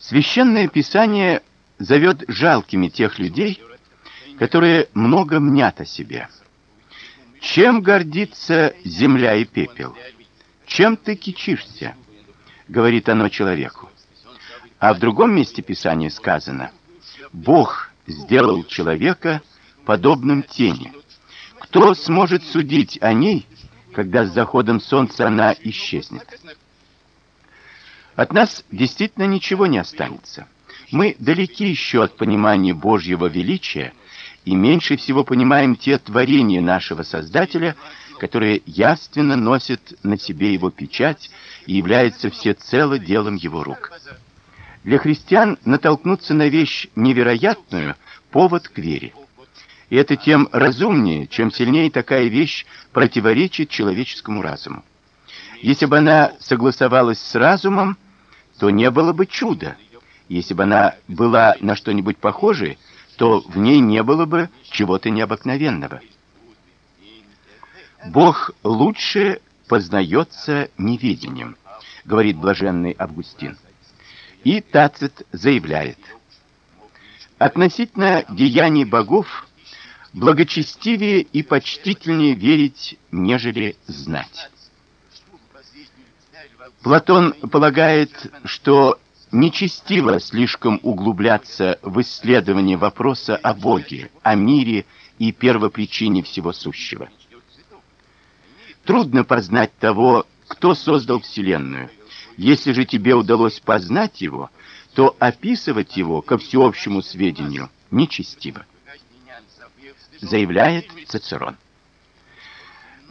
Священное Писание зовет жалкими тех людей, которые много мнят о себе. Чем гордится земля и пепел? Чем ты кичишься? говорит оно человеку. А в другом месте Писания сказано: Бог сделал человека подобным тени. Кто сможет судить о ней, когда с заходом солнца она исчезнет? От нас действительно ничего не останется. Мы далеки еще от понимания Божьего величия и меньше всего понимаем те творения нашего Создателя, которые явственно носят на себе его печать и являются всецело делом его рук. Для христиан натолкнуться на вещь невероятную повод к вере. И это тем разумнее, чем сильнее такая вещь противоречит человеческому разуму. Если бы она согласовалась с разумом, то не было бы чуда. Если бы она была на что-нибудь похожее, то в ней не было бы чего-то необыкновенного. Бог лучше познается неведением, говорит блаженный Августин. И Тацит заявляет: относительно деяний богов благочестивее и почтительнее верить, нежели знать. Платон полагает, что нечестиво слишком углубляться в исследование вопроса о Боге, о мире и первопричине всего сущего. Трудно познать того, кто создал вселенную. Если же тебе удалось познать его, то описывать его ко всеобщему сведению нечестиво, заявляет Цицерон.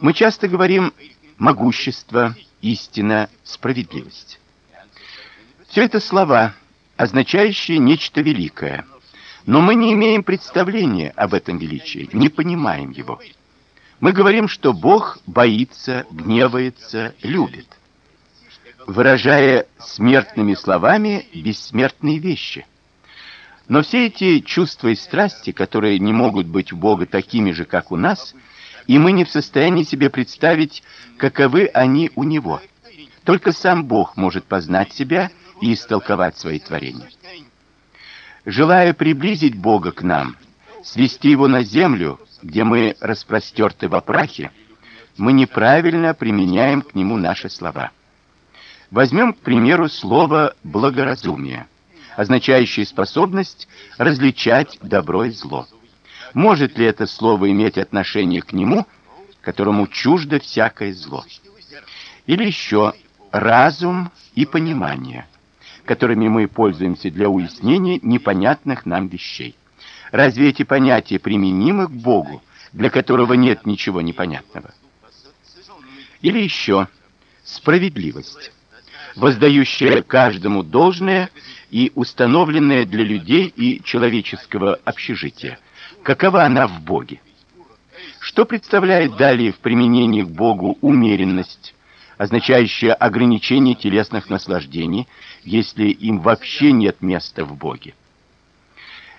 Мы часто говорим могущество, истина, справедливость. Все это слова, означающие нечто великое. Но мы не имеем представления об этом величии, не понимаем его. Мы говорим, что Бог боится, гневается, любит, выражая смертными словами бессмертные вещи. Но все эти чувства и страсти, которые не могут быть у Бога такими же, как у нас, и мы не в состоянии себе представить, каковы они у него. Только сам Бог может познать себя и истолковать свои творения. Желая приблизить Бога к нам, свести его на землю, где мы распростерты во прахе, мы неправильно применяем к нему наши слова. Возьмем, к примеру, слово благоразумие, означающее способность различать добро и зло. Может ли это слово иметь отношение к нему, которому чуждо всякое зло? Или еще разум и понимание, которыми мы пользуемся для уяснения непонятных нам вещей. Разве эти понятия применимы к Богу, для которого нет ничего непонятного? Или еще справедливость, воздающая каждому должное и установленное для людей и человеческого общежития. Какова она в Боге? Что представляет далее в применении к Богу умеренность, означающая ограничение телесных наслаждений, если им вообще нет места в Боге?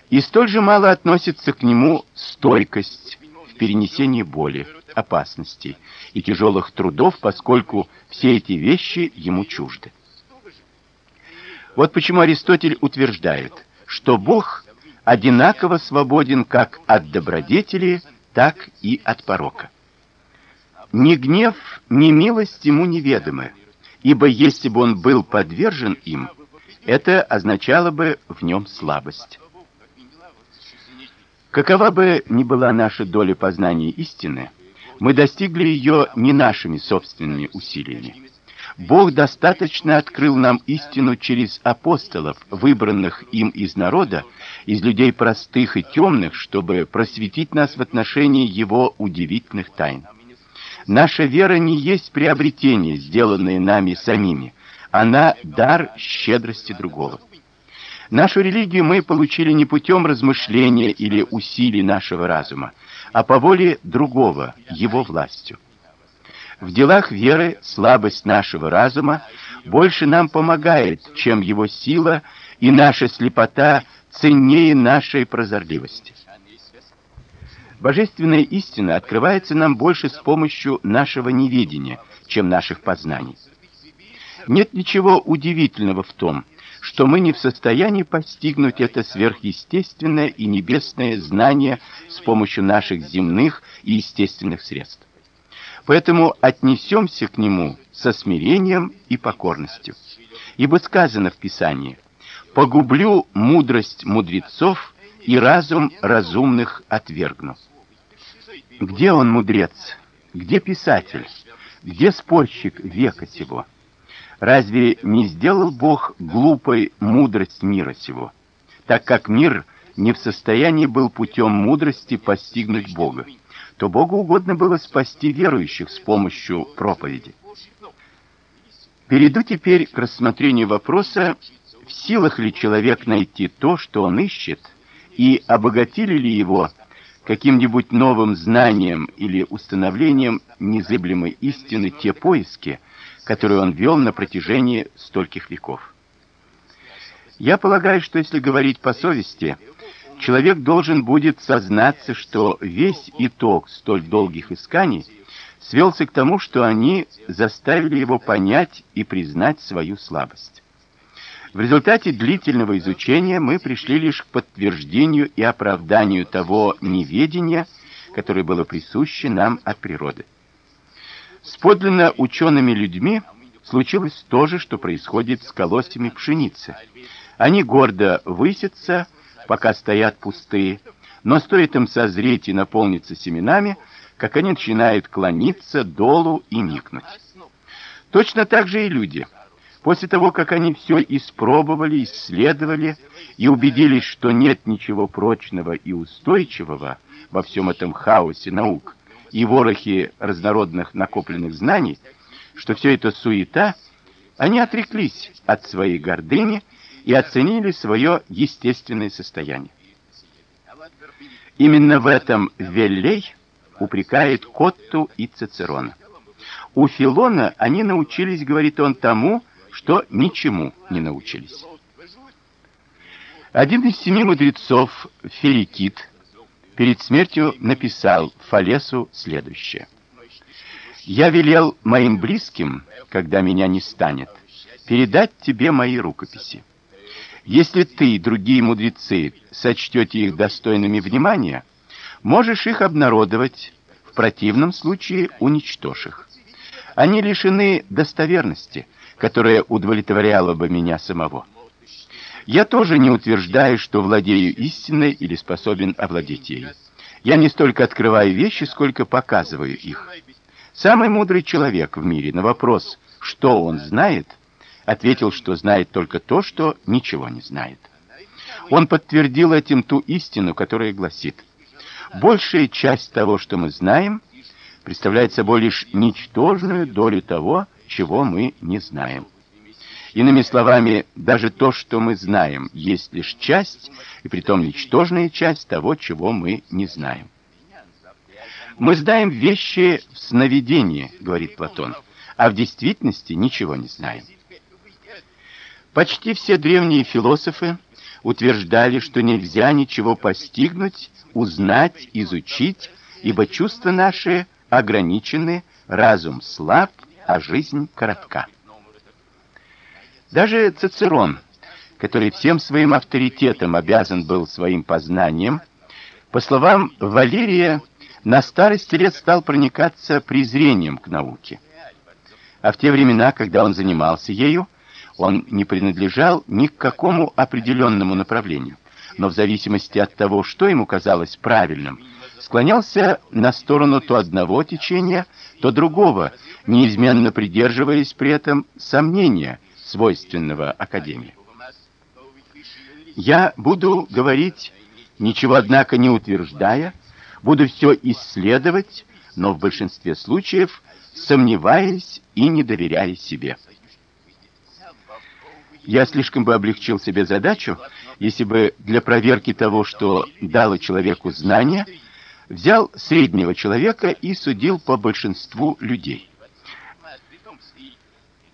И столь же мало относится к нему стойкость в перенесении боли, опасностей и тяжелых трудов, поскольку все эти вещи ему чужды. Вот почему Аристотель утверждает, что Бог одинаково свободен как от добродетели, так и от порока. Ни гнев, ни милость ему неведомы, ибо если бы он был подвержен им, это означало бы в нем слабость. Какова бы ни была наша доля познания истины, мы достигли ее не нашими собственными усилиями. Бог достаточно открыл нам истину через апостолов, выбранных им из народа, из людей простых и темных, чтобы просветить нас в отношении его удивительных тайн. Наша вера не есть приобретение, сделанное нами самими, она дар щедрости другого. Нашу религию мы получили не путем размышления или усилий нашего разума, а по воле другого, его властью. В делах веры слабость нашего разума больше нам помогает, чем его сила, и наша слепота ценнее нашей прозорливости. Божественная истина открывается нам больше с помощью нашего неведения, чем наших познаний. Нет ничего удивительного в том, что мы не в состоянии постигнуть это сверхъестественное и небесное знание с помощью наших земных и естественных средств. Поэтому отнесемся к нему со смирением и покорностью. Ибо сказано в Писании: "Погублю мудрость мудрецов и разум разумных отвергну". Где он мудрец? Где писатель? Где спорщик века сего? Разве не сделал Бог глупой мудрость мира сего, так как мир не в состоянии был путем мудрости постигнуть Бога? То Богу угодно было спасти верующих с помощью проповеди. Перейду теперь к рассмотрению вопроса, в силах ли человек найти то, что он ищет, и обогатили ли его каким-нибудь новым знанием или установлением незыблемой истины те поиски, которые он вел на протяжении стольких веков. Я полагаю, что если говорить по совести, человек должен будет сознаться, что весь итог столь долгих исканий свелся к тому, что они заставили его понять и признать свою слабость. В результате длительного изучения мы пришли лишь к подтверждению и оправданию того неведения, которое было присуще нам от природы. С подлинно учеными людьми случилось то же, что происходит с колосьями пшеницы. Они гордо высятся, пока стоят пустые, но стоит им созреть и наполниться семенами, как они начинают клониться долу и никнуть. Точно так же и люди – После того, как они все испробовали, исследовали и убедились, что нет ничего прочного и устойчивого во всем этом хаосе наук и ворохе разнородных накопленных знаний, что все это суета, они отреклись от своей гордыни и оценили свое естественное состояние. Именно в этом Веллей упрекает Котту и Цицерона. У Филона они научились, говорит он, тому, что ничему не научились. Один из семи мудрецов, Ферикит, перед смертью написал Фалесу следующее: Я велел моим близким, когда меня не станет, передать тебе мои рукописи. Если ты и другие мудрецы сочтете их достойными внимания, можешь их обнародовать, в противном случае уничтожь их. Они лишены достоверности которая удовлетворяла бы меня самого. Я тоже не утверждаю, что владею истиной или способен овладеть ею. Я не столько открываю вещи, сколько показываю их. Самый мудрый человек в мире на вопрос, что он знает, ответил, что знает только то, что ничего не знает. Он подтвердил этим ту истину, которая гласит: большая часть того, что мы знаем, представляет собой лишь ничтожную долю того, чего мы не знаем. Иными словами, даже то, что мы знаем, есть лишь часть, и притом ничтожная часть того, чего мы не знаем. Мы знаем вещи в сновидении, говорит Платон, а в действительности ничего не знаем. Почти все древние философы утверждали, что нельзя ничего постигнуть, узнать, изучить, ибо чувства наши ограничены, разум слаб, а жизнь коротка. Даже Цицерон, который всем своим авторитетом обязан был своим познанием, по словам Валерия, на старости лет стал проникаться презрением к науке. А в те времена, когда он занимался ею, он не принадлежал ни к какому определенному направлению, но в зависимости от того, что ему казалось правильным, склонялся на сторону то одного течения, то другого, неизменно придерживаясь при этом сомнения, свойственного академии. Я буду говорить, ничего однако не утверждая, буду все исследовать, но в большинстве случаев сомневаясь и не доверяя себе. Я слишком бы облегчил себе задачу, если бы для проверки того, что дало человеку знание, взял среднего человека и судил по большинству людей.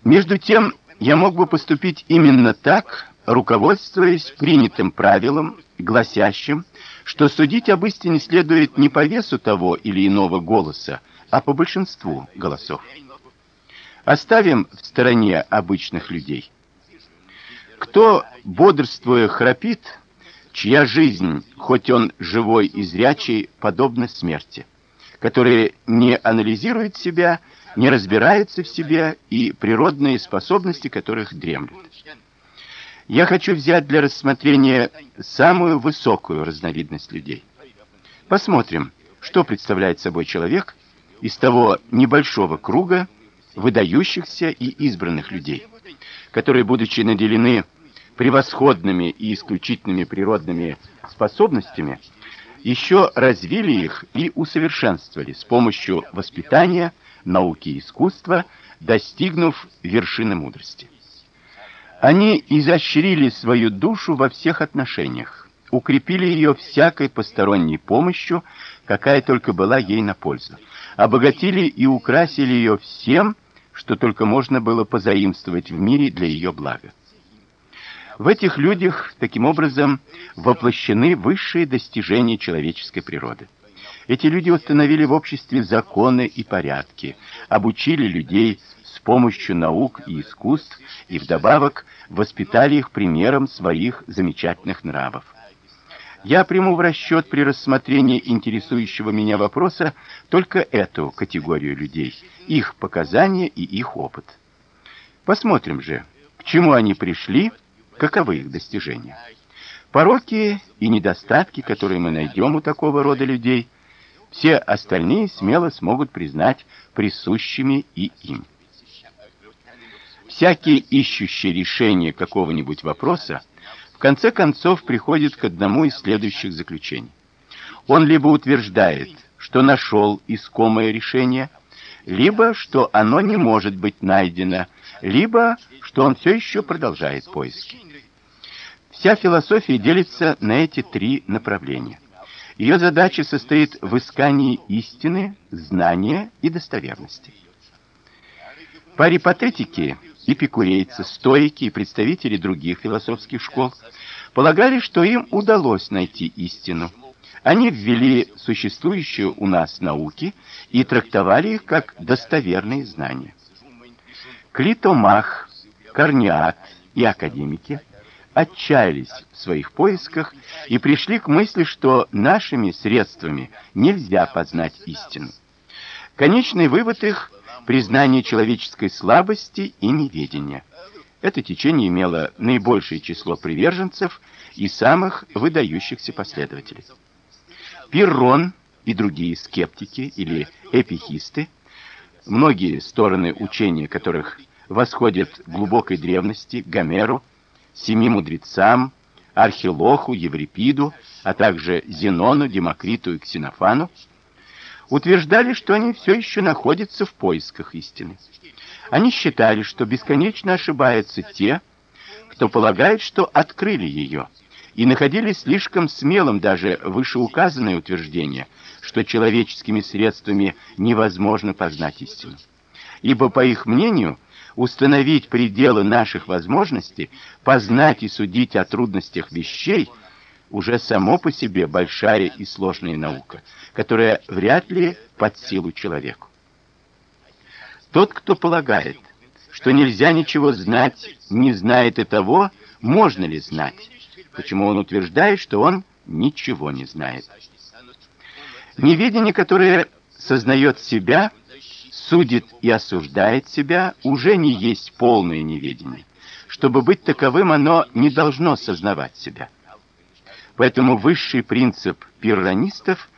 Между тем, я мог бы поступить именно так, руководствуясь принятым правилом, гласящим, что судить об истине следует не по весу того или иного голоса, а по большинству голосов. Оставим в стороне обычных людей. Кто бодрствуя храпит, чья жизнь, хоть он живой и зрячий, подобна смерти, который не анализирует себя, не разбирается в себе и природные способности которых дремлют. Я хочу взять для рассмотрения самую высокую разновидность людей. Посмотрим, что представляет собой человек из того небольшого круга выдающихся и избранных людей, которые, будучи наделены превосходными и исключительными природными способностями, еще развили их и усовершенствовали с помощью воспитания, науки и искусства, достигнув вершины мудрости. Они изощрили свою душу во всех отношениях, укрепили ее всякой посторонней помощью, какая только была ей на пользу, обогатили и украсили ее всем, что только можно было позаимствовать в мире для ее блага. В этих людях таким образом воплощены высшие достижения человеческой природы. Эти люди установили в обществе законы и порядки, обучили людей с помощью наук и искусств и вдобавок воспитали их примером своих замечательных нравов. Я приму в расчет при рассмотрении интересующего меня вопроса только эту категорию людей, их показания и их опыт. Посмотрим же, к чему они пришли, каковы их достижения. Пороки и недостатки, которые мы найдем у такого рода людей, все остальные смело смогут признать присущими и им. Всякий ищущий решение какого-нибудь вопроса в конце концов приходит к одному из следующих заключений. Он либо утверждает, что нашел искомое решение, либо что оно не может быть найдено, либо что он все еще продолжает поиски. Вся философия делится на эти три направления. Ее задача состоит в искании истины, знания и достоверности. Парипатетики эпикурейцы, стоики и представители других философских школ полагали, что им удалось найти истину. Они ввели существующие у нас науки и трактовали их как достоверные знания. Клитомах, Корниат и академики отчаялись в своих поисках и пришли к мысли, что нашими средствами нельзя познать истину. Конечный вывод их признание человеческой слабости и неведения. Это течение имело наибольшее число приверженцев и самых выдающихся последователей. Пиррон и другие скептики или эпихисты, многие стороны учения которых восходят к глубокой древности, Гомеру, семи мудрецам, Архилоху, Еврипиду, а также Зенону, Демокриту и Ксенофану, утверждали, что они все еще находятся в поисках истины. Они считали, что бесконечно ошибаются те, кто полагает, что открыли ее, и находили слишком смелым даже вышеуказанное утверждение, что человеческими средствами невозможно познать истину. Ибо по их мнению, установить пределы наших возможностей, познать и судить о трудностях вещей – уже само по себе большая и сложная наука, которая вряд ли под силу человеку. Тот, кто полагает, что нельзя ничего знать, не знает и того, можно ли знать. Почему он утверждает, что он ничего не знает? Неведение, которое сознает себя, судит и осуждает себя, уже не есть полное неведение. Чтобы быть таковым, оно не должно сознавать себя. Поэтому высший принцип пирранистов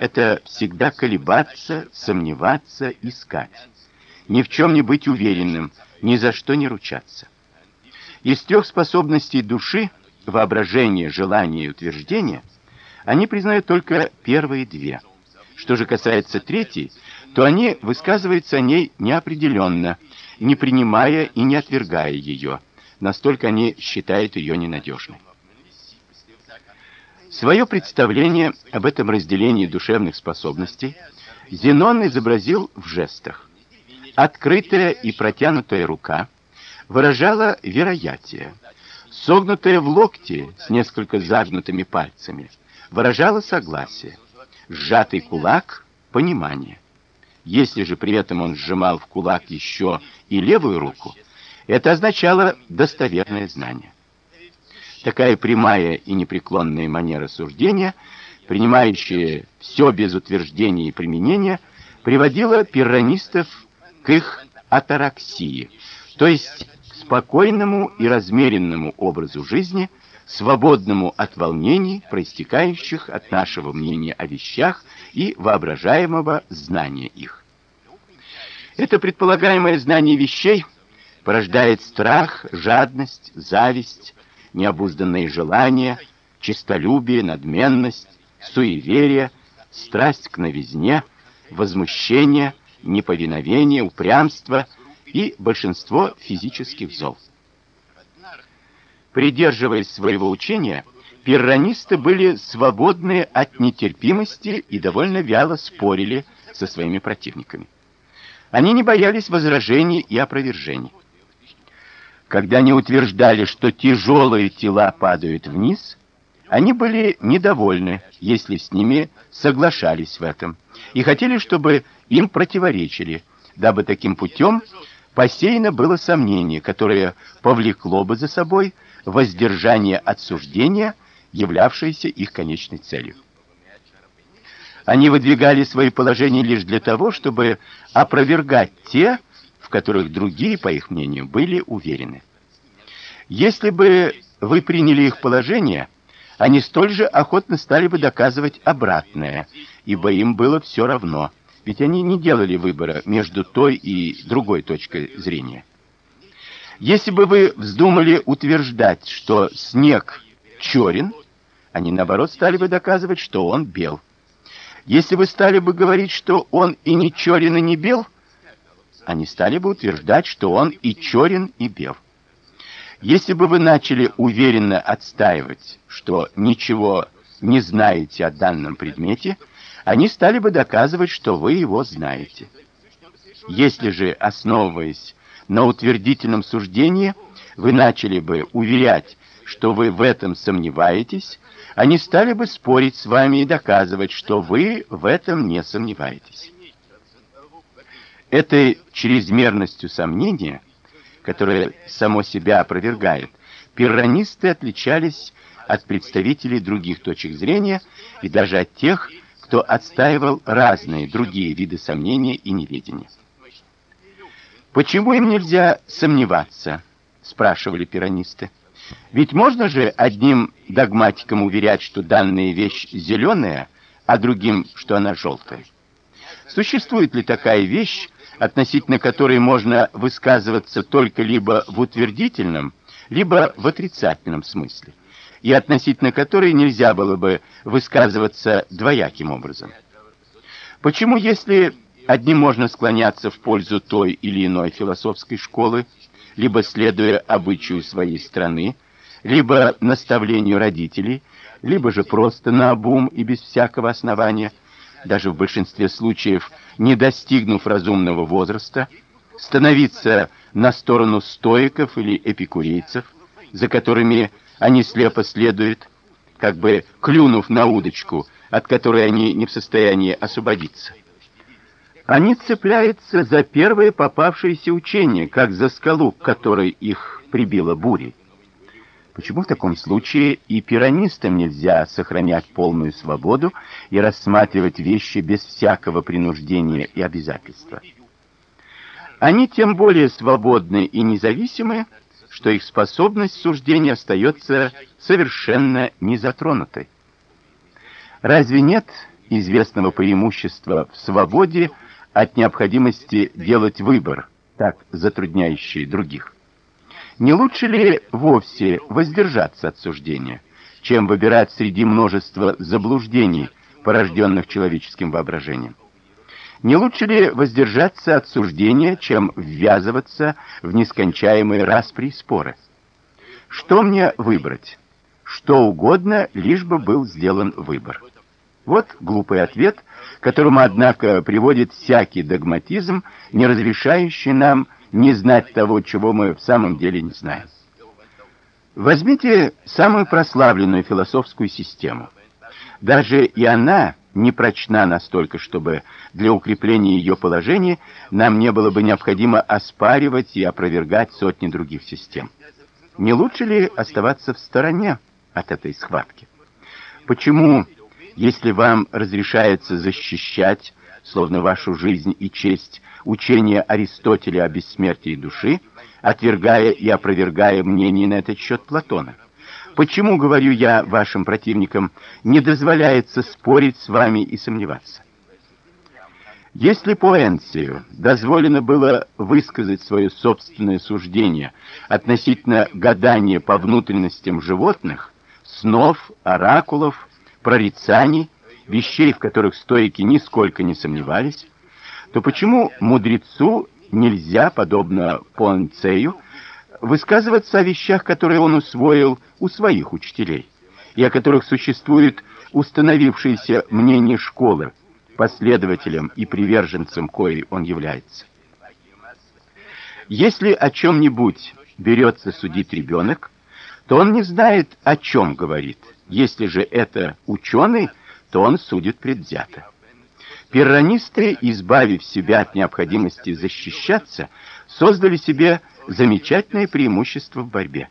это всегда колебаться, сомневаться, искать. Ни в чем не быть уверенным, ни за что не ручаться. Из трех способностей души воображение, желание и утверждение они признают только первые две. Что же касается третьей, то они высказываются о ней неопределенно, не принимая и не отвергая ее. Настолько они считают ее ненадежной. Свое представление об этом разделении душевных способностей Зенон изобразил в жестах. Открытая и протянутая рука выражала вероятие. Согнутая в локте с несколько загнутыми пальцами выражала согласие. Сжатый кулак понимание. Если же при этом он сжимал в кулак еще и левую руку, это означало достоверное знание. такая прямая и непреклонная манера суждения, принимающая все без утверждения и применения, приводила пирранистов к их атараксии, то есть спокойному и размеренному образу жизни, свободному от волнений, проистекающих от нашего мнения о вещах и воображаемого знания их. Это предполагаемое знание вещей порождает страх, жадность, зависть, необузданные желания, честолюбие, надменность, суеверие, страсть к новизне, возмущение, неповиновение, упрямство и большинство физических зол. Придерживаясь своего учения, пирранисты были свободны от нетерпимости и довольно вяло спорили со своими противниками. Они не боялись возражений и опровержений. Когда они утверждали, что тяжелые тела падают вниз, они были недовольны, если с ними соглашались в этом, и хотели, чтобы им противоречили, дабы таким путем посеяно было сомнение, которое повлекло бы за собой воздержание от суждения, являвшееся их конечной целью. Они выдвигали свои положения лишь для того, чтобы опровергать те, в которых другие, по их мнению, были уверены. Если бы вы приняли их положение, они столь же охотно стали бы доказывать обратное, ибо им было все равно, ведь они не делали выбора между той и другой точкой зрения. Если бы вы вздумали утверждать, что снег черен, они наоборот стали бы доказывать, что он бел. Если вы стали бы говорить, что он и не черен, и не бел, они стали бы утверждать, что он и черен, и бел. Если бы вы начали уверенно отстаивать, что ничего не знаете о данном предмете, они стали бы доказывать, что вы его знаете. Если же, основываясь на утвердительном суждении, вы начали бы уверять, что вы в этом сомневаетесь, они стали бы спорить с вами и доказывать, что вы в этом не сомневаетесь. Этой чрезмерностью сомнения, которая само себя опровергает, пирранисты отличались от представителей других точек зрения и даже от тех, кто отстаивал разные другие виды сомнения и неведения. Почему им нельзя сомневаться, спрашивали пиранисты. Ведь можно же одним догматикам уверять, что данная вещь зеленая, а другим, что она желтая. Существует ли такая вещь, относительно которой можно высказываться только либо в утвердительном, либо в отрицательном смысле, и относительно которой нельзя было бы высказываться двояким образом? Почему, если одним можно склоняться в пользу той или иной философской школы, либо следуя обычаю своей страны, либо наставлению родителей, либо же просто наобум и без всякого основания, даже в большинстве случаев не достигнув разумного возраста, становиться на сторону стоиков или эпикурейцев, за которыми они слепо следуют, как бы клюнув на удочку, от которой они не в состоянии освободиться. Они цепляются за первое попавшееся учение, как за скалу, к которой их прибило бурей. Почему в таком случае и пиранистам нельзя сохранять полную свободу и рассматривать вещи без всякого принуждения и обязательства? Они тем более свободны и независимы, что их способность суждения остается совершенно незатронутой. Разве нет известного преимущества в свободе от необходимости делать выбор, так затрудняющий других? Не лучше ли вовсе воздержаться от суждения, чем выбирать среди множества заблуждений, порожденных человеческим воображением? Не лучше ли воздержаться от суждения, чем ввязываться в нескончаемые распри и споры? Что мне выбрать? Что угодно, лишь бы был сделан выбор. Вот глупый ответ, которому однако приводит всякий догматизм, не разрешающий нам не знать того, чего мы в самом деле не знаем. Возьмите самую прославленную философскую систему. Даже и она не прочна настолько, чтобы для укрепления ее положения нам не было бы необходимо оспаривать и опровергать сотни других систем. Не лучше ли оставаться в стороне от этой схватки? Почему, если вам разрешается защищать, словно вашу жизнь и честь, учение Аристотеля о бессмертии души, отвергая и опровергая мнение на этот счет Платона? Почему, говорю я вашим противникам, не дозволяется спорить с вами и сомневаться? Если Пуэнцию дозволено было высказать свое собственное суждение относительно гадания по внутренностям животных, снов, оракулов, прорицаний, вещей, в которых стоики нисколько не сомневались, то почему мудрецу нельзя, подобно Пуэнцию, высказываться о вещах, которые он усвоил у своих учителей, и о которых существует установившееся мнение школы, последователем и приверженцем коей он является. Если о чем нибудь берется судить ребенок, то он не знает, о чем говорит. Если же это ученый, то он судит предвзято. Пирранисты, избавив себя от необходимости защищаться, создали себе замечательное преимущество в борьбе.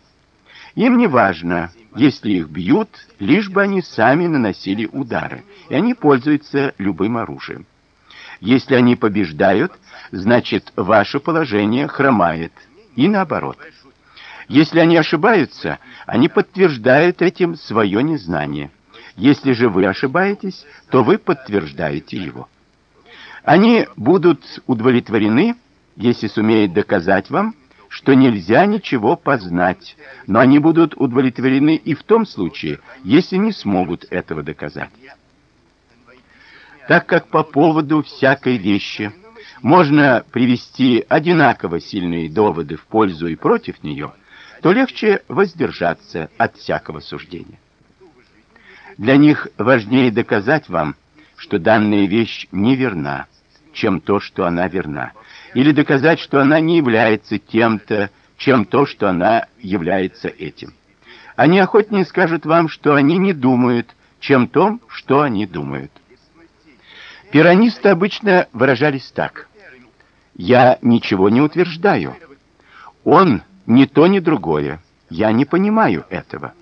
Им не важно, если их бьют, лишь бы они сами наносили удары, и они пользуются любым оружием. Если они побеждают, значит, ваше положение хромает, и наоборот. Если они ошибаются, они подтверждают этим свое незнание. Если же вы ошибаетесь, то вы подтверждаете его. Они будут удовлетворены, если сумеют доказать вам, что нельзя ничего познать, но они будут удовлетворены и в том случае, если не смогут этого доказать. Так как по поводу всякой вещи можно привести одинаково сильные доводы в пользу и против нее, то легче воздержаться от всякого суждения. Для них важнее доказать вам, что данная вещь неверна, чем то, что она верна или доказать, что она не является тем-то, чем то, что она является этим. Они охотнее скажут вам, что они не думают, чем том, что они думают. Пиранисты обычно выражались так: я ничего не утверждаю. Он ни то, ни другое. Я не понимаю этого.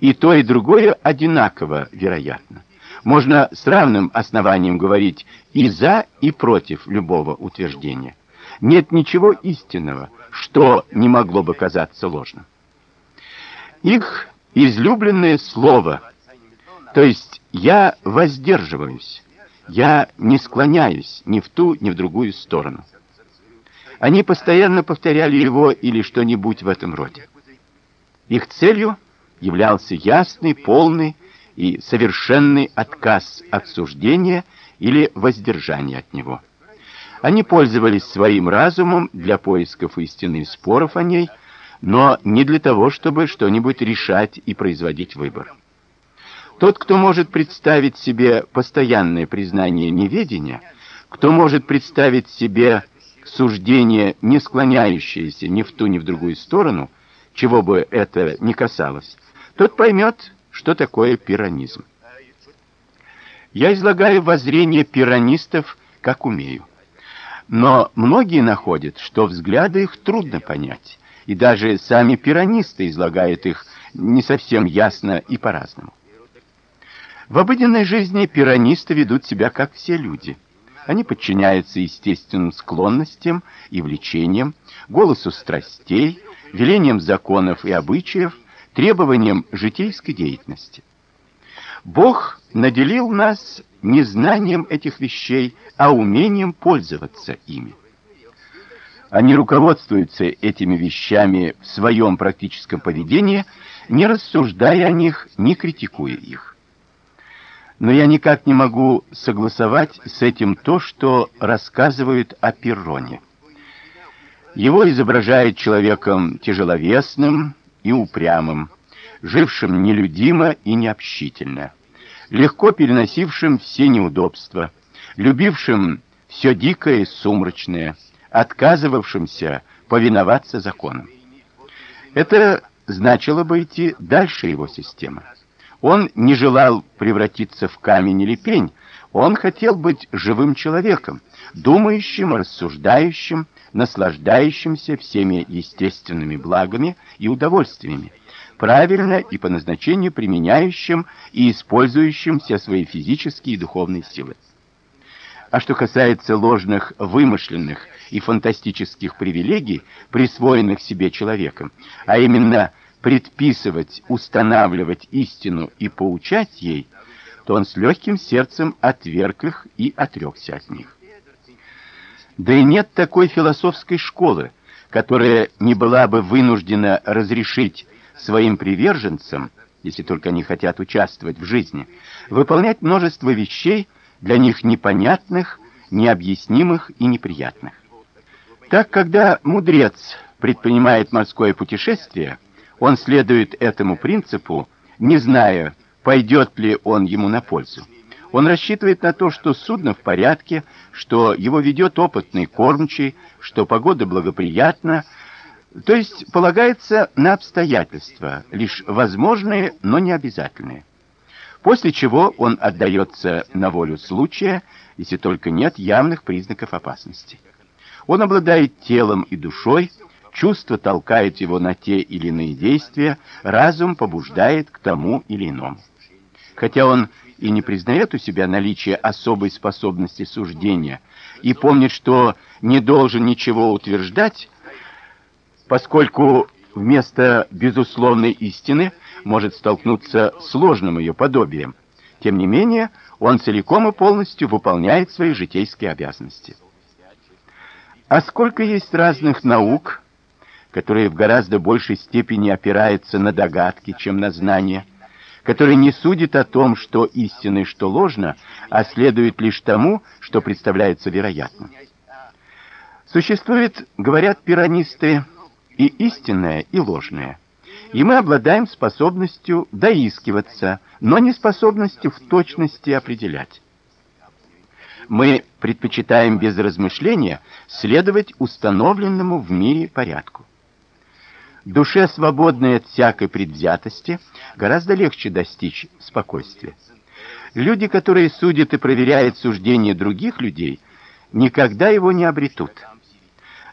И то, и другое одинаково вероятно. Можно с равным основанием говорить и за, и против любого утверждения нет ничего истинного, что не могло бы казаться ложным. Их излюбленное слово, то есть я воздерживаюсь, я не склоняюсь ни в ту, ни в другую сторону. Они постоянно повторяли его или что-нибудь в этом роде. Их целью являлся ясный, полный и совершенный отказ от суждения или воздержания от него. Они пользовались своим разумом для поисков истины и споров о ней, но не для того, чтобы что-нибудь решать и производить выбор. Тот, кто может представить себе постоянное признание неведения, кто может представить себе суждение, не склоняющееся ни в ту, ни в другую сторону, чего бы это ни касалось, тот поймет, что такое пиранизм. Я излагаю воззрение пиранистов, как умею. Но многие находят, что взгляды их трудно понять, и даже сами пиранисты излагают их не совсем ясно и по-разному. В обыденной жизни пиранисты ведут себя как все люди. Они подчиняются естественным склонностям и влечениям, голосу страстей, велениям законов и обычаев, требованиям житейской деятельности. Бог наделил нас не знанием этих вещей, а умением пользоваться ими. Они руководствуются этими вещами в своем практическом поведении, не рассуждая о них, не критикуя их. Но я никак не могу согласовать с этим то, что рассказывают о Перроне. Его изображают человеком тяжеловесным и упрямым, жившим нелюдимо и необщительно легко переносившим все неудобства, любившим все дикое и сумрачное, отказывавшимся повиноваться законам. Это значило бы идти дальше его системы. Он не желал превратиться в камень или пень, Он хотел быть живым человеком, думающим, рассуждающим, наслаждающимся всеми естественными благами и удовольствиями, правильно и по назначению применяющим и использующим все свои физические и духовные силы. А что касается ложных, вымышленных и фантастических привилегий, присвоенных себе человеком, а именно предписывать, устанавливать истину и поучать ей, то он с легким сердцем отверг их и отрекся от них. Да и нет такой философской школы, которая не была бы вынуждена разрешить своим приверженцам, если только они хотят участвовать в жизни, выполнять множество вещей, для них непонятных, необъяснимых и неприятных. Так, когда мудрец предпринимает морское путешествие, он следует этому принципу, не зная, пойдет ли он ему на пользу. Он рассчитывает на то, что судно в порядке, что его ведет опытный кормчий, что погода благоприятна, то есть полагается на обстоятельства, лишь возможные, но не обязательные. После чего он отдается на волю случая, если только нет явных признаков опасности. Он обладает телом и душой, чувство толкает его на те или иные действия, разум побуждает к тому или иному. Хотя он и не признает у себя наличие особой способности суждения и помнит, что не должен ничего утверждать, поскольку вместо безусловной истины может столкнуться с ложным ее подобием. Тем не менее, он целиком и полностью выполняет свои житейские обязанности. А сколько есть разных наук, которые в гораздо большей степени опираются на догадки, чем на знания, которые не судят о том, что истинно и что ложно, а следуют лишь тому, что представляется вероятным. Существует, говорят пиранисты, и истинное, и ложное. И мы обладаем способностью доискиваться, но не способностью в точности определять. Мы предпочитаем без размышления следовать установленному в мире порядку. Душе, свободной от всякой предвзятости, гораздо легче достичь спокойствия. Люди, которые судят и проверяют суждения других людей, никогда его не обретут.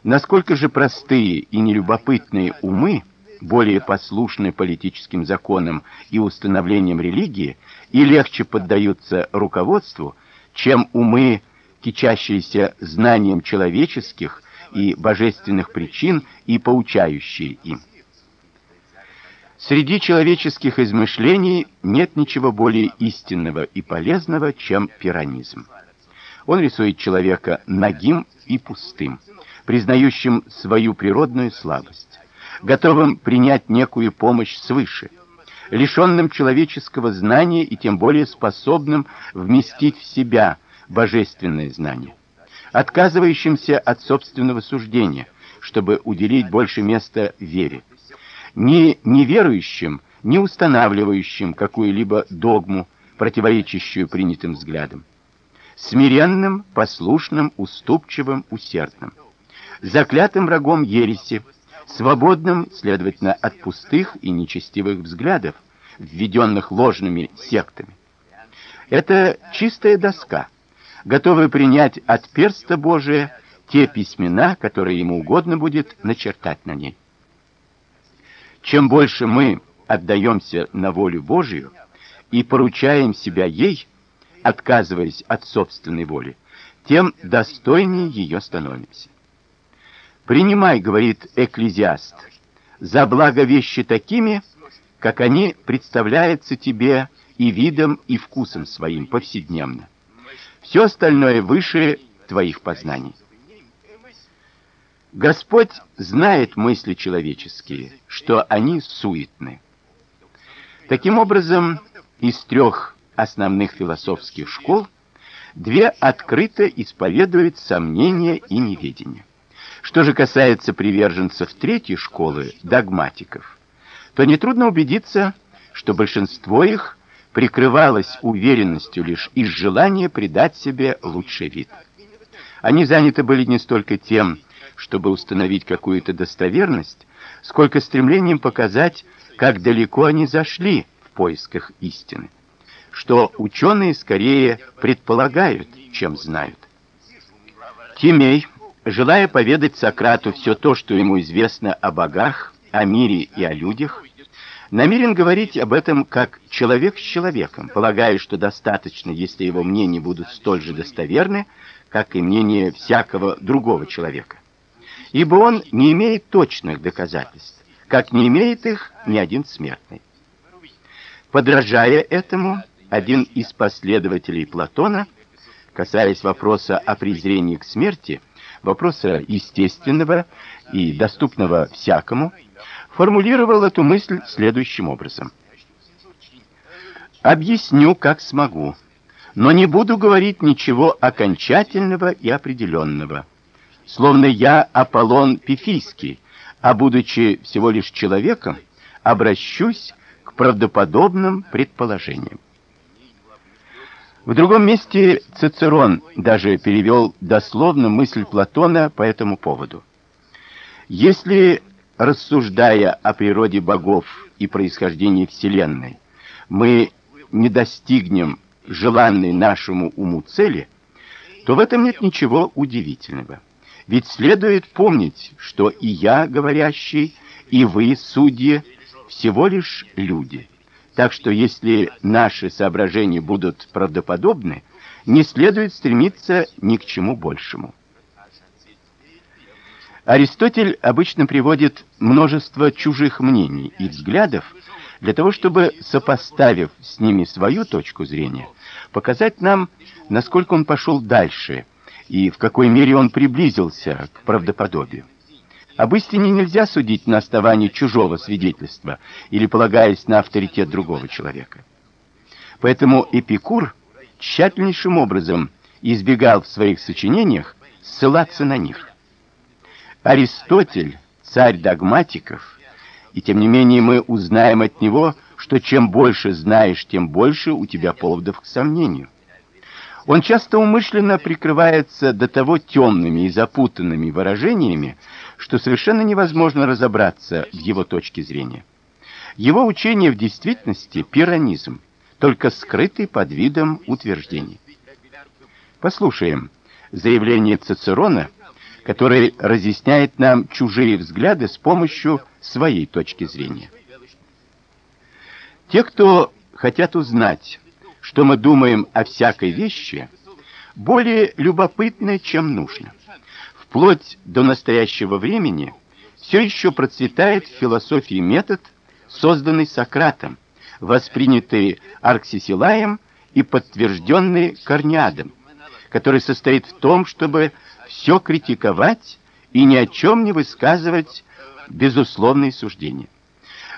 Насколько же простые и нелюбопытные умы, более послушны политическим законам и установлениям религии и легче поддаются руководству, чем умы, кичащиеся знанием человеческих и божественных причин и поучающие им. Среди человеческих измышлений нет ничего более истинного и полезного, чем пиранизм. Он рисует человека нагим и пустым признающим свою природную слабость, готовым принять некую помощь свыше, лишенным человеческого знания и тем более способным вместить в себя божественное знание, отказывающимся от собственного суждения, чтобы уделить больше места вере, не неверующим, не устанавливающим какую-либо догму, противоречащую принятым взглядам, смиренным, послушным, уступчивым, усердным заклятым врагом ереси, свободным, следовательно, от пустых и нечестивых взглядов, введенных ложными сектами. Это чистая доска, готовая принять от перста Божия те письмена, которые ему угодно будет начертать на ней. Чем больше мы отдаемся на волю Божию и поручаем себя ей, отказываясь от собственной воли, тем достойнее ее становимся. Принимай, говорит экклезиаст, за благо вещи такими, как они представляются тебе и видом, и вкусом своим повседневно. Все остальное выше твоих познаний. Господь знает мысли человеческие, что они суетны. Таким образом, из трех основных философских школ две открыто исповедуют сомнения и неведение. Что же касается приверженцев третьей школы, догматиков, то нетрудно убедиться, что большинство их прикрывалось уверенностью лишь из желания придать себе лучший вид. Они заняты были не столько тем, чтобы установить какую-то достоверность, сколько стремлением показать, как далеко они зашли в поисках истины. что ученые скорее предполагают, чем знают. Тимей, желая поведать Сократу все то, что ему известно о богах, о мире и о людях, намерен говорить об этом как человек с человеком, полагая, что достаточно, если его мнения будут столь же достоверны, как и мнение всякого другого человека. Ибо он не имеет точных доказательств, как не имеет их ни один смертный. Подражая этому, один из последователей Платона, касаясь вопроса о презрении к смерти, вопроса естественного и доступного всякому, формулировал эту мысль следующим образом: Объясню, как смогу, но не буду говорить ничего окончательного и определенного. Словно я Аполлон Пифийский, а будучи всего лишь человеком, обращусь к правдоподобным предположениям. В другом месте Цицерон даже перевел дословно мысль Платона по этому поводу. Если, рассуждая о природе богов и происхождении вселенной, мы не достигнем желанной нашему уму цели, то в этом нет ничего удивительного. Ведь следует помнить, что и я, говорящий, и вы, судьи, всего лишь люди. Так что если наши соображения будут правдоподобны, не следует стремиться ни к чему большему. Аристотель обычно приводит множество чужих мнений и взглядов для того, чтобы сопоставив с ними свою точку зрения, показать нам, насколько он пошел дальше и в какой мере он приблизился к правдоподобию. Об истине нельзя судить на основании чужого свидетельства или полагаясь на авторитет другого человека. Поэтому Эпикур тщательнейшим образом избегал в своих сочинениях ссылаться на них. Аристотель, царь догматиков, и тем не менее мы узнаем от него, что чем больше знаешь, тем больше у тебя поводов к сомнению. Он часто умышленно прикрывается до того темными и запутанными выражениями, что совершенно невозможно разобраться в его точке зрения. Его учение в действительности пиранизм, только скрытый под видом утверждений. Послушаем заявление Цицерона, который разъясняет нам чужие взгляды с помощью своей точки зрения. Те, кто хотят узнать, что мы думаем о всякой вещи, более любопытны, чем нужно. Вплоть до настоящего времени все еще процветает в философии метод, созданный Сократом, воспринятый Арксисилаем и подтвержденный Корнеадом, который состоит в том, чтобы все критиковать и ни о чем не высказывать безусловные суждения.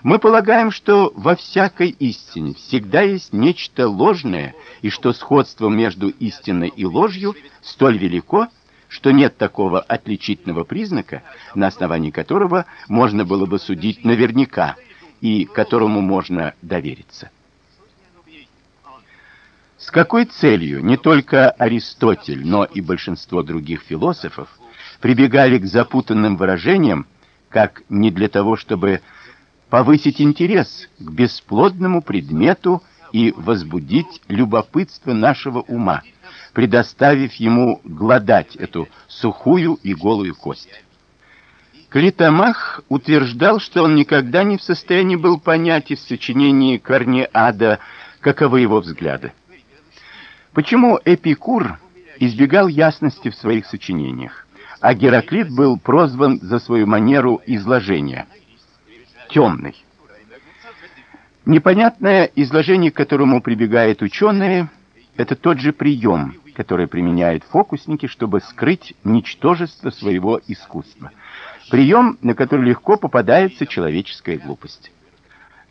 Мы полагаем, что во всякой истине всегда есть нечто ложное, и что сходство между истиной и ложью столь велико, что нет такого отличительного признака, на основании которого можно было бы судить наверняка и которому можно довериться. С какой целью не только Аристотель, но и большинство других философов прибегали к запутанным выражениям, как не для того, чтобы повысить интерес к бесплодному предмету и возбудить любопытство нашего ума, предоставив ему глодать эту сухую и голую кость. Клитомах утверждал, что он никогда не в состоянии был понять из сочинений Корнеада, каковы его взгляды. Почему Эпикур избегал ясности в своих сочинениях, а Гераклит был прозван за свою манеру изложения – темный. Непонятное изложение, к которому прибегают ученые, это тот же прием, который применяют фокусники, чтобы скрыть ничтожество своего искусства. Прием, на который легко попадается человеческая глупость.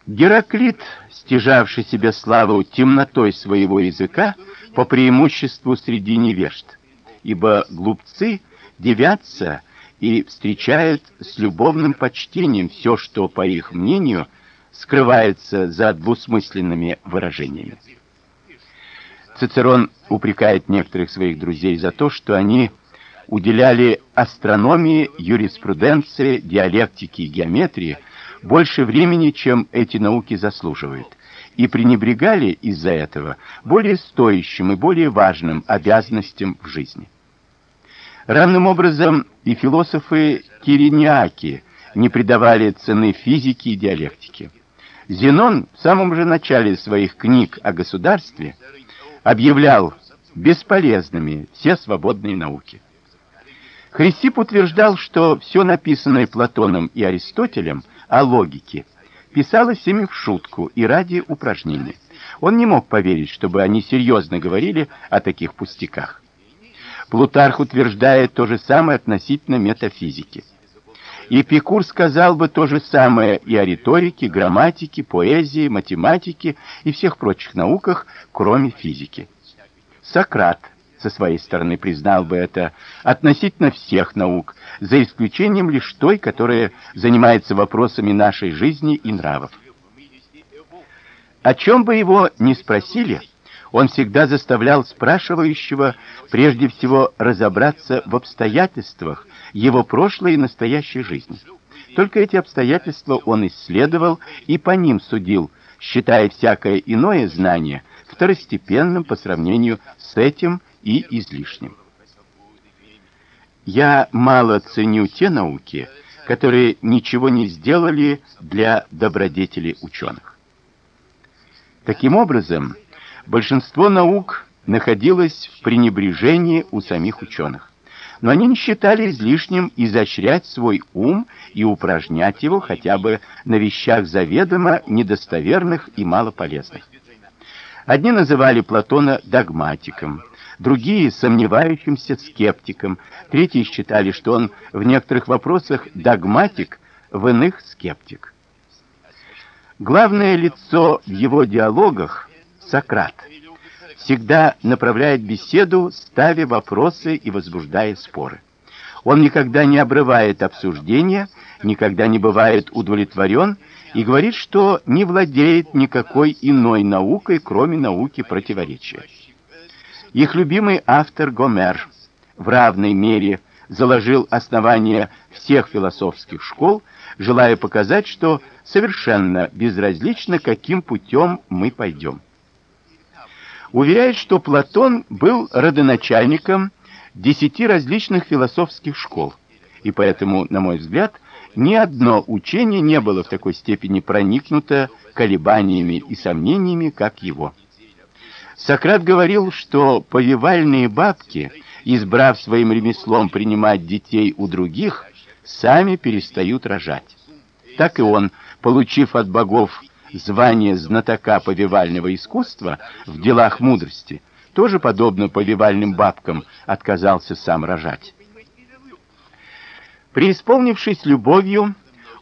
Гераклит, стяжавший себе славу темнотой своего языка, по преимуществу среди невежд, ибо глупцы девятся и встречают с любовным почтением все, что, по их мнению, скрывается за двусмысленными выражениями. Цицерон упрекает некоторых своих друзей за то, что они уделяли астрономии, юриспруденции, диалектике и геометрии больше времени, чем эти науки заслуживают, и пренебрегали из-за этого более стоящим и более важным обязанностям в жизни. Равным образом и философы кирениаки не придавали цены физике и диалектике. Зенон в самом же начале своих книг о государстве объявлял бесполезными все свободные науки. Хрисип утверждал, что все написанное Платоном и Аристотелем о логике писалось ими в шутку и ради упражнений. Он не мог поверить, чтобы они серьезно говорили о таких пустяках. Плутарх утверждает то же самое относительно метафизики. Эпикур сказал бы то же самое и о риторике, грамматике, поэзии, математике и всех прочих науках, кроме физики. Сократ со своей стороны признал бы это относительно всех наук, за исключением лишь той, которая занимается вопросами нашей жизни и нравов. О чем бы его ни спросили, он всегда заставлял спрашивающего прежде всего разобраться в обстоятельствах его прошлой и настоящей жизни. Только эти обстоятельства он исследовал и по ним судил, считая всякое иное знание второстепенным по сравнению с этим и излишним. Я мало ценю те науки, которые ничего не сделали для добродетели ученых. Таким образом, большинство наук находилось в пренебрежении у самих ученых. Но они не считали излишним изощрять свой ум и упражнять его хотя бы на вещах заведомо недостоверных и малополезных. Одни называли Платона догматиком, другие сомневающимся скептиком, третьи считали, что он в некоторых вопросах догматик, в иных скептик. Главное лицо в его диалогах Сократ всегда направляет беседу, ставя вопросы и возбуждая споры. Он никогда не обрывает обсуждения, никогда не бывает удовлетворен и говорит, что не владеет никакой иной наукой, кроме науки противоречия. Их любимый автор Гомер в равной мере заложил основание всех философских школ, желая показать, что совершенно безразлично, каким путем мы пойдем. Уверяет, что Платон был родоначальником десяти различных философских школ, и поэтому, на мой взгляд, ни одно учение не было в такой степени проникнуто колебаниями и сомнениями, как его. Сократ говорил, что повивальные бабки, избрав своим ремеслом принимать детей у других, сами перестают рожать. Так и он, получив от богов звание знатока повивального искусства в делах мудрости, тоже подобно повивальным бабкам отказался сам рожать. Преисполнившись любовью,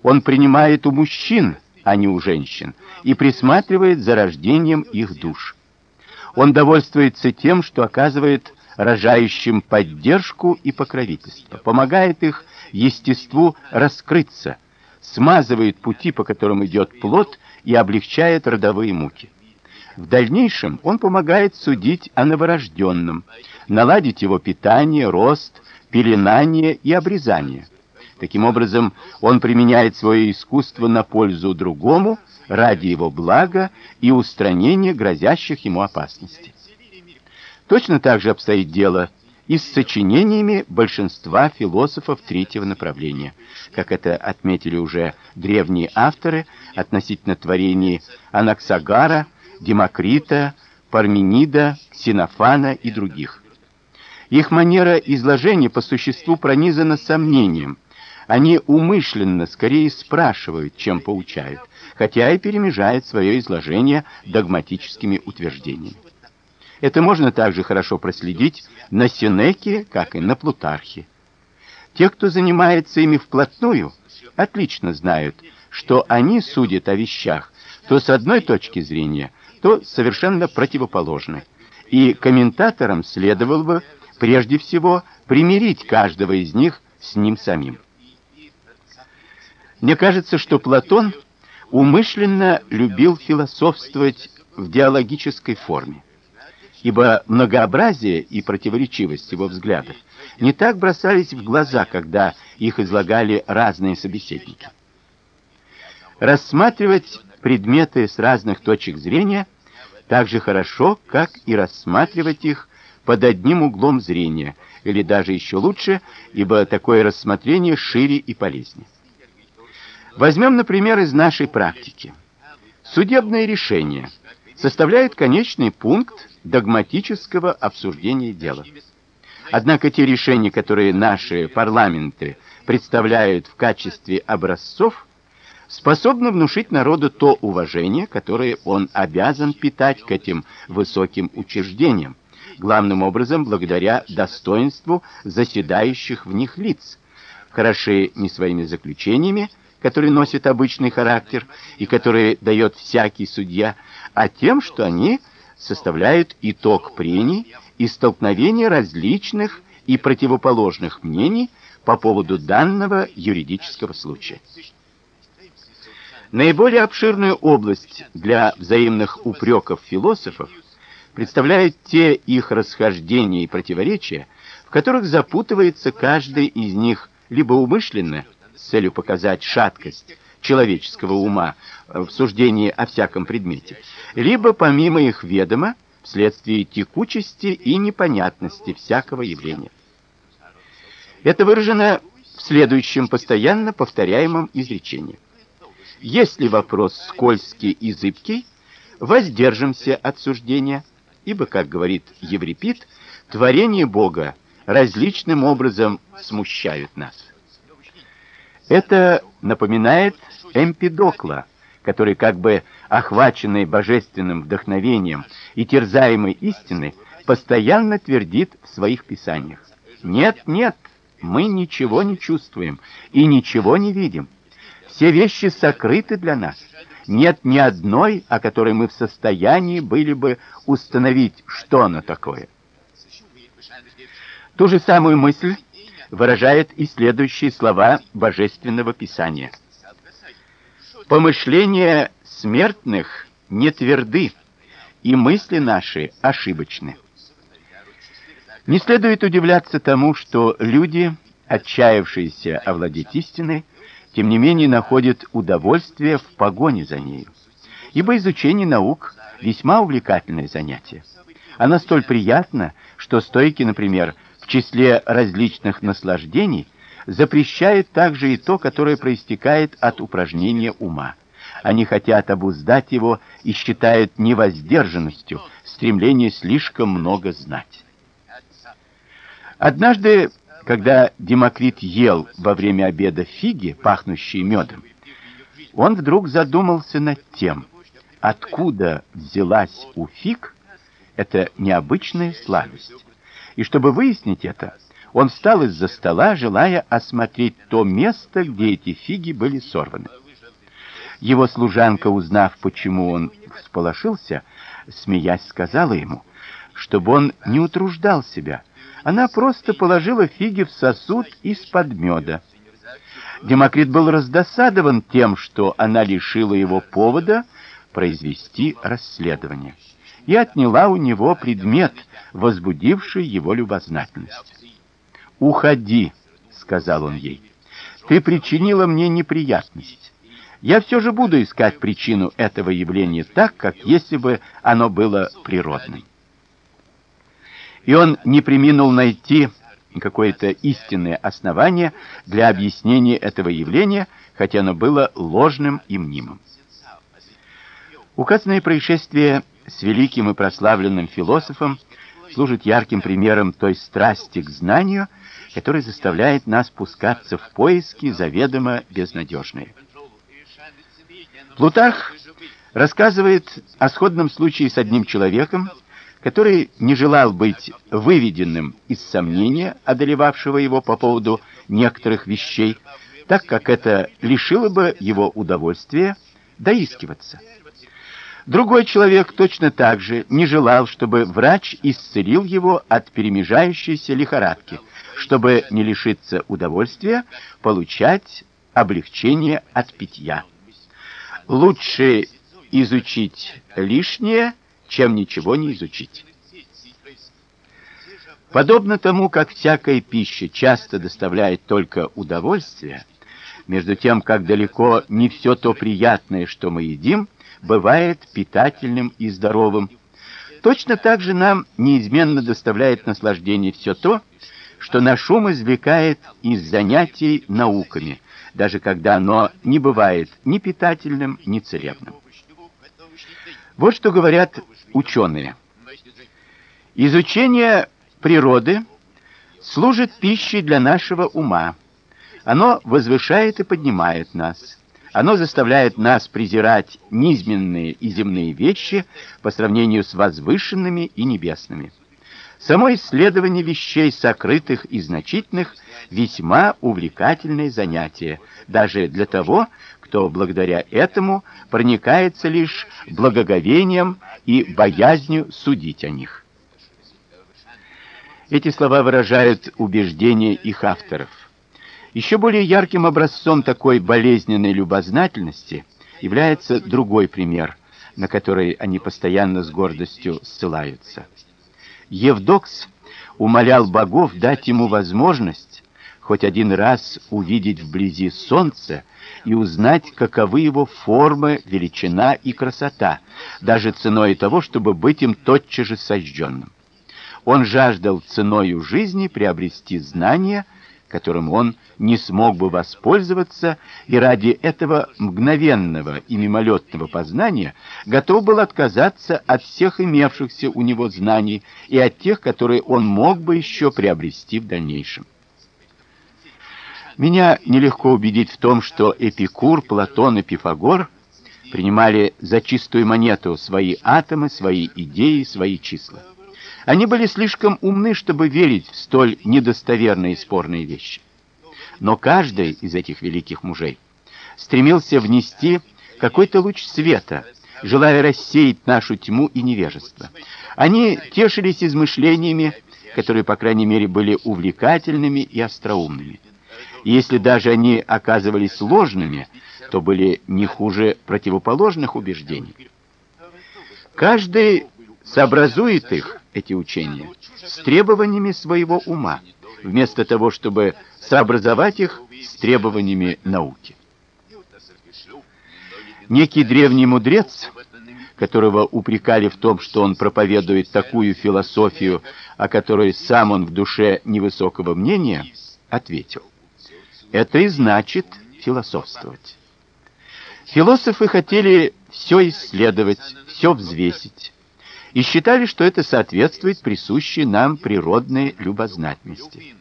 он принимает у мужчин, а не у женщин, и присматривает за рождением их душ. Он довольствуется тем, что оказывает рожающим поддержку и покровительство, помогает их естеству раскрыться, смазывает пути, по которым идет плод, и облегчает родовые муки. В дальнейшем он помогает судить о новорожденном, наладить его питание, рост, пеленание и обрезание. Таким образом, он применяет свое искусство на пользу другому, ради его блага и устранения грозящих ему опасностей. Точно так же обстоит дело и с сочинениями большинства философов третьего направления, как это отметили уже древние авторы относительно творений Анаксагора, Демокрита, Парменида, Ксенофана и других. Их манера изложения по существу пронизана сомнением, они умышленно скорее спрашивают, чем поучают, хотя и перемежают свое изложение догматическими утверждениями. Это можно также хорошо проследить на Сенеке, как и на Плутархе. Те, кто занимается ими вплотную, отлично знают, что они судят о вещах то с одной точки зрения, то совершенно противоположной. И комментаторам следовало бы прежде всего примирить каждого из них с ним самим. Мне кажется, что Платон умышленно любил философствовать в диалогической форме, ибо многообразие и противоречивость его взглядов не так бросались в глаза, когда их излагали разные собеседники. Рассматривать предметы с разных точек зрения так же хорошо, как и рассматривать их под одним углом зрения, или даже еще лучше, ибо такое рассмотрение шире и полезнее. Возьмем, например, из нашей практики. Судебное решение составляет конечный пункт догматического обсуждения дела. Однако те решения, которые наши парламенты представляют в качестве образцов, способны внушить народу то уважение, которое он обязан питать к этим высоким учреждениям, главным образом благодаря достоинству заседающих в них лиц, хороши не своими заключениями, которые носят обычный характер и которые дает всякий судья, а тем, что они составляют итог прений и столкновения различных и противоположных мнений по поводу данного юридического случая. Наиболее обширную область для взаимных упреков философов представляют те их расхождения и противоречия, в которых запутывается каждый из них либо умышленно, с целью показать шаткость человеческого ума в суждении о всяком предмете, либо помимо их ведома, вследствие текучести и непонятности всякого явления. Это выражено в следующем постоянно повторяемом изречении. Если вопрос скользкий и зыбкий, воздержимся от суждения, ибо, как говорит Еврипид, творение Бога различным образом смущают нас. Это напоминает Эмпидокла, который как бы охваченный божественным вдохновением и терзаемый истиной, постоянно твердит в своих писаниях: "Нет, нет, мы ничего не чувствуем и ничего не видим. Все вещи сокрыты для нас. Нет ни одной, о которой мы в состоянии были бы установить, что оно такое". Ту же самую мысль выражает и следующие слова Божественного Писания. Помышления смертных не тверды, и мысли наши ошибочны. Не следует удивляться тому, что люди, отчаявшиеся овладеть истиной, тем не менее находят удовольствие в погоне за нею. Ибо изучение наук весьма увлекательное занятие. Оно столь приятно, что стойки, например, в числе различных наслаждений запрещает также и то, которое проистекает от упражнения ума. Они хотят обуздать его и считают невоздержанностью стремление слишком много знать. Однажды, когда Демокрит ел во время обеда фиги, пахнущие медом, он вдруг задумался над тем, откуда взялась у фиг эта необычная сладость. И чтобы выяснить это, он встал из-за стола, желая осмотреть то место, где эти фиги были сорваны. Его служанка, узнав, почему он всполошился, смеясь, сказала ему, чтобы он не утруждал себя. Она просто положила фиги в сосуд из-под меда. Демокрит был раздосадован тем, что она лишила его повода произвести расследование и отняла у него предмет, возбудивший его любознательность. "Уходи", сказал он ей. "Ты причинила мне неприятность. Я все же буду искать причину этого явления так, как если бы оно было природным". И он не преминул найти какое-то истинное основание для объяснения этого явления, хотя оно было ложным и мнимым. Указанное происшествие с великим и прославленным философом служит ярким примером той страсти к знанию, которая заставляет нас пускаться в поиски заведомо безнадежные. Плутарх рассказывает о сходном случае с одним человеком, который не желал быть выведенным из сомнения, одолевавшего его по поводу некоторых вещей, так как это лишило бы его удовольствия доискиваться. Другой человек точно так же не желал, чтобы врач исцелил его от перемежающейся лихорадки, чтобы не лишиться удовольствия получать облегчение от питья. Лучше изучить лишнее, чем ничего не изучить. Подобно тому, как всякая пища часто доставляет только удовольствие, между тем, как далеко не все то приятное, что мы едим, бывает питательным и здоровым. Точно так же нам неизменно доставляет наслаждение все то, что наш ум извлекает из занятий науками, даже когда оно не бывает ни питательным, ни целебным. Вот что говорят ученые. Изучение природы служит пищей для нашего ума. Оно возвышает и поднимает нас. Оно заставляет нас презирать низменные и земные вещи по сравнению с возвышенными и небесными. Само исследование вещей сокрытых и значительных весьма увлекательное занятие, даже для того, кто благодаря этому проникается лишь благоговением и боязнью судить о них. Эти слова выражают убеждения их авторов. Еще более ярким образцом такой болезненной любознательности является другой пример, на который они постоянно с гордостью ссылаются. Евдокс умолял богов дать ему возможность хоть один раз увидеть вблизи солнце и узнать, каковы его формы, величина и красота, даже ценой того, чтобы быть им тотчас же сожженным. Он жаждал ценою жизни приобрести знания, которым он не смог бы воспользоваться, и ради этого мгновенного и мимолетного познания готов был отказаться от всех имевшихся у него знаний и от тех, которые он мог бы еще приобрести в дальнейшем. Меня нелегко убедить в том, что Эпикур, Платон и Пифагор принимали за чистую монету свои атомы, свои идеи, свои числа. Они были слишком умны, чтобы верить в столь недостоверные и спорные вещи. Но каждый из этих великих мужей стремился внести какой-то луч света, желая рассеять нашу тьму и невежество. Они тешились измышлениями, которые, по крайней мере, были увлекательными и остроумными. И если даже они оказывались ложными, то были не хуже противоположных убеждений. Каждый сообразует их эти учения с требованиями своего ума, вместо того, чтобы сообразовать их с требованиями науки. Некий древний мудрец, которого упрекали в том, что он проповедует такую философию, о которой сам он в душе невысокого мнения, ответил: "Это и значит философствовать". Философы хотели все исследовать, все взвесить, и считали, что это соответствует присущей нам природной любознательности.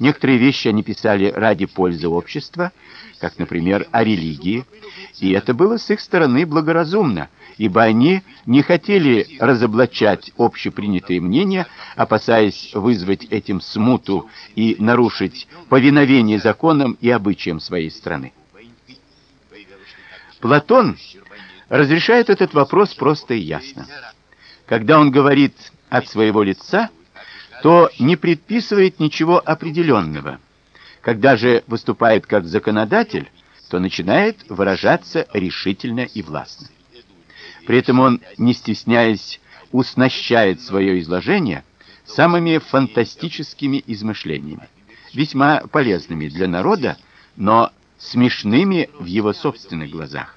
Некоторые вещи они писали ради пользы общества, как, например, о религии, и это было с их стороны благоразумно, ибо они не хотели разоблачать общепринятые мнения, опасаясь вызвать этим смуту и нарушить повиновение законам и обычаям своей страны. Платон разрешает этот вопрос просто и ясно. Когда он говорит от своего лица, то не предписывает ничего определенного. Когда же выступает как законодатель, то начинает выражаться решительно и властно. При этом он, не стесняясь, уснащает свое изложение самыми фантастическими измышлениями, весьма полезными для народа, но смешными в его собственных глазах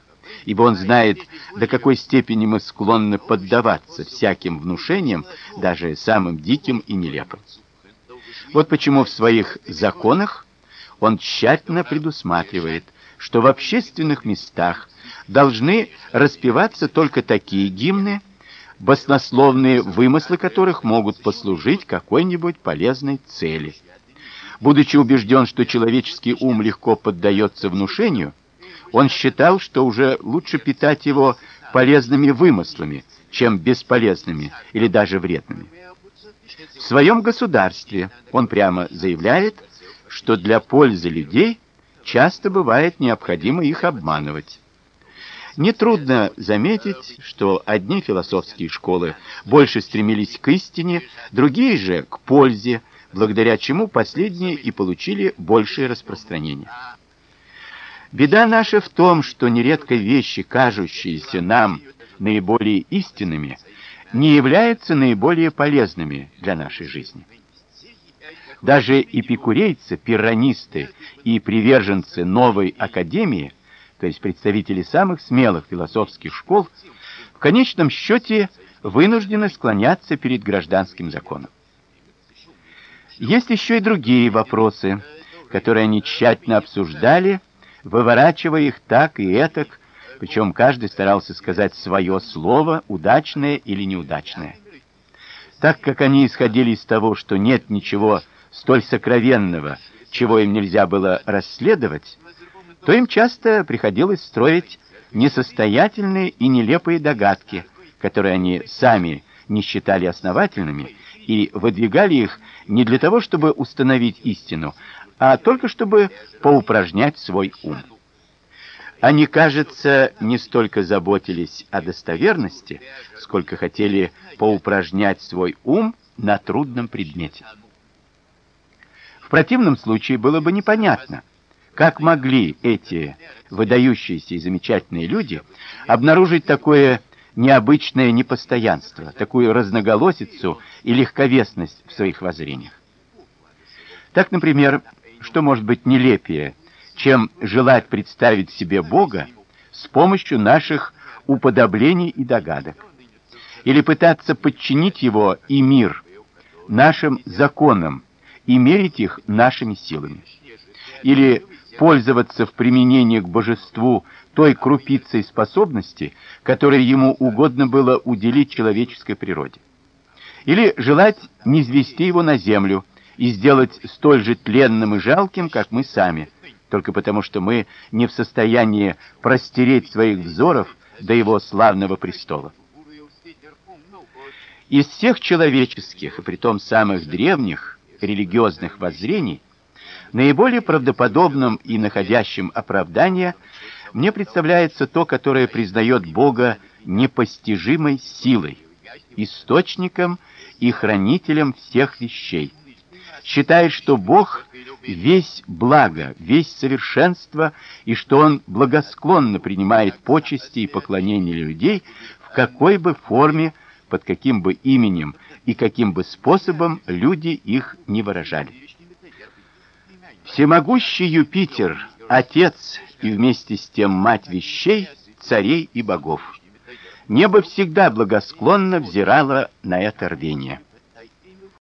ибо он знает, до какой степени мы склонны поддаваться всяким внушениям, даже самым диким и нелепым. Вот почему в своих законах он тщательно предусматривает, что в общественных местах должны распеваться только такие гимны, баснословные вымыслы которых могут послужить какой-нибудь полезной цели. Будучи убежден, что человеческий ум легко поддается внушению, он считал, что уже лучше питать его полезными вымыслами, чем бесполезными или даже вредными. В своем государстве он прямо заявляет, что для пользы людей часто бывает необходимо их обманывать. Нетрудно заметить, что одни философские школы больше стремились к истине, другие же к пользе, благодаря чему последние и получили большее распространение. Беда наша в том, что нередко вещи, кажущиеся нам наиболее истинными, не являются наиболее полезными для нашей жизни. Даже эпикурейцы, пирранисты и приверженцы новой академии то есть представители самых смелых философских школ, в конечном счете вынуждены склоняться перед гражданским законом. Есть еще и другие вопросы, которые они тщательно обсуждали, выворачивая их так и этак, причем каждый старался сказать свое слово, удачное или неудачное. Так как они исходили из того, что нет ничего столь сокровенного, чего им нельзя было расследовать, то им часто приходилось строить несостоятельные и нелепые догадки, которые они сами не считали основательными и выдвигали их не для того, чтобы установить истину, а только чтобы поупражнять свой ум. Они, кажется, не столько заботились о достоверности, сколько хотели поупражнять свой ум на трудном предмете. В противном случае было бы непонятно, как могли эти выдающиеся и замечательные люди обнаружить такое необычное непостоянство, такую разноголосицу и легковесность в своих воззрениях. Так, например, что может быть нелепее, чем желать представить себе Бога с помощью наших уподоблений и догадок, или пытаться подчинить его и мир нашим законам и мерить их нашими силами, или пользоваться в применении к божеству той крупицей способности, которой ему угодно было уделить человеческой природе. Или желать низвести его на землю и сделать столь же тленным и жалким, как мы сами, только потому что мы не в состоянии простереть своих взоров до его славного престола. Из всех человеческих, и притом самых древних религиозных воззрений, Наиболее правдоподобным и находящим оправдание мне представляется то, которое признает Бога непостижимой силой, источником и хранителем всех вещей. Считает, что Бог весь благо, весь совершенство, и что он благосклонно принимает почести и поклонения людей в какой бы форме, под каким бы именем и каким бы способом люди их не выражали. Всемогущий Юпитер, отец и вместе с тем мать вещей, царей и богов. Небо всегда благосклонно взирало на это рвение.